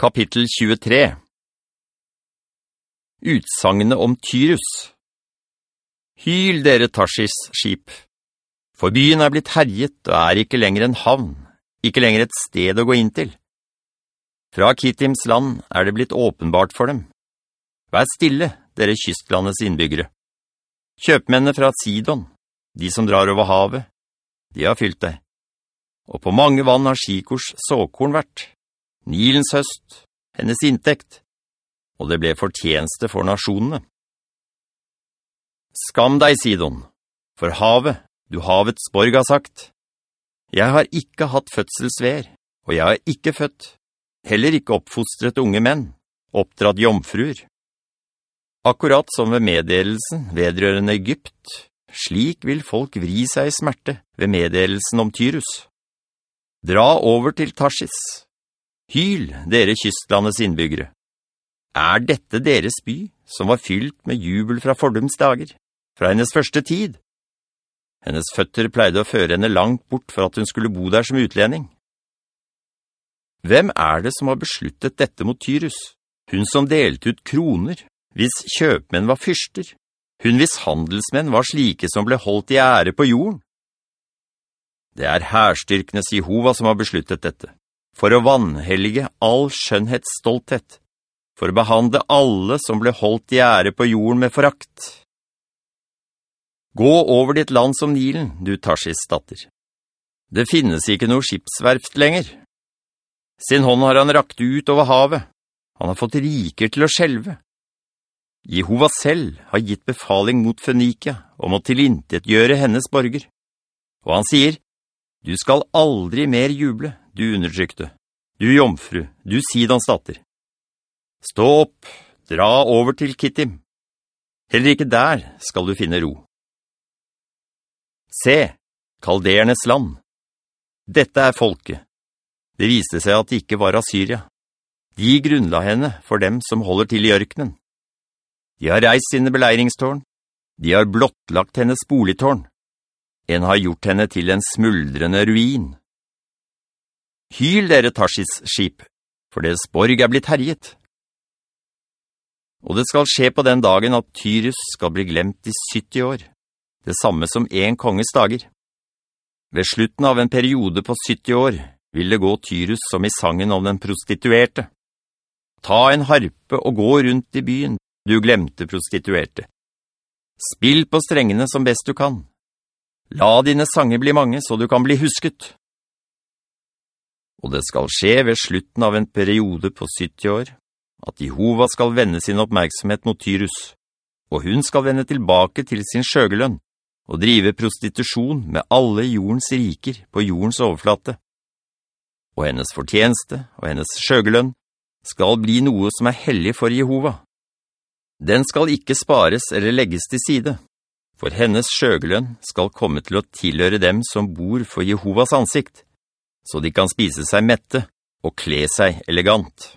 Kapittel 23 Utsangene om Tyrus Hyl dere Tarsis skip, for byen er blitt herjet og er ikke lenger en havn, ikke lenger et sted å gå inn til. Fra Kittims land er det blitt åpenbart for dem. Vær stille, dere kystlandets innbyggere. Kjøpmennene fra Sidon, de som drar over havet, de har fylt deg. Og på mange vann har Skikors såkorn vært. Nilens høst, hennes inntekt, og det ble fortjeneste for nasjonene. Skam deg, Sidon, for havet, du havets borg har sagt. Jeg har ikke hatt fødselsver, og jeg har ikke født, heller ikke oppfostret unge menn, oppdratt jomfruer. Akkurat som ved meddelelsen vedrørende Egypt, slik vil folk vri seg i smerte ved meddelelsen om Tyrus. Dra over til Tarsis, Hyl, dere kystlandets innbyggere. Er dette deres by, som var fylt med jubel fra fordums dager, fra hennes første tid? Hennes føtter pleide å føre henne langt bort for at hun skulle bo der som utlending. Hvem er det som har besluttet dette mot Tyrus? Hun som delte ut kroner, hvis kjøpmenn var fyrster. Hun hvis handelsmenn var slike som ble holdt i ære på jorden. Det er herstyrkenes Jehova som har besluttet dette for å vannhelge all skjønnhetsstolthet, for å behandle alle som ble holdt i ære på jorden med forakt. Gå over ditt land som Nilen, du Tarsis datter. Det finnes ikke noe skipsverft lenger. Sin hånd har han rakt ut over havet. Han har fått riker til å skjelve. Jehova selv har gitt befaling mot Fønikia om å tilintetgjøre hennes borger. Og han sier, «Du skal aldri mer juble, du undertrykte, du jomfru, du Sidans datter. Stå opp, dra over til Kittim. Heller ikke der skal du finne ro. Se, kaldernes land. Dette er folket. Det viste seg at det ikke var Assyria. De grunnla henne for dem som holder til i ørkenen. De har reist sine beleiringstårn. De har blottlagt hennes boligtårn. En har gjort henne til en smuldrende ruin. Hyl dere Tarsis skip, for deres borg er blitt herjet. Og det skal skje på den dagen at Tyrus skal bli glemt i 70 år, det samme som en konges dager. Ved slutten av en periode på 70 år vil det gå Tyrus som i sangen om den prostituerte. Ta en harpe og gå rundt i byen, du glemte prostituerte. Spill på strengene som best du kan. La dine sanger bli mange så du kan bli husket og det skal skje ved slutten av en periode på 70 år, at Jehova skal vende sin oppmerksomhet mot Tyrus, og hun skal vende tilbake til sin sjøgelønn, og drive prostitusjon med alle jordens riker på jordens overflate. Og hennes fortjeneste og hennes sjøgelønn skal bli noe som er hellig for Jehova. Den skal ikke spares eller legges til side, for hennes sjøgelønn skal komme til å tilhøre dem som bor for Jehovas ansikt, så de kan spise seg mette og kle seg elegant.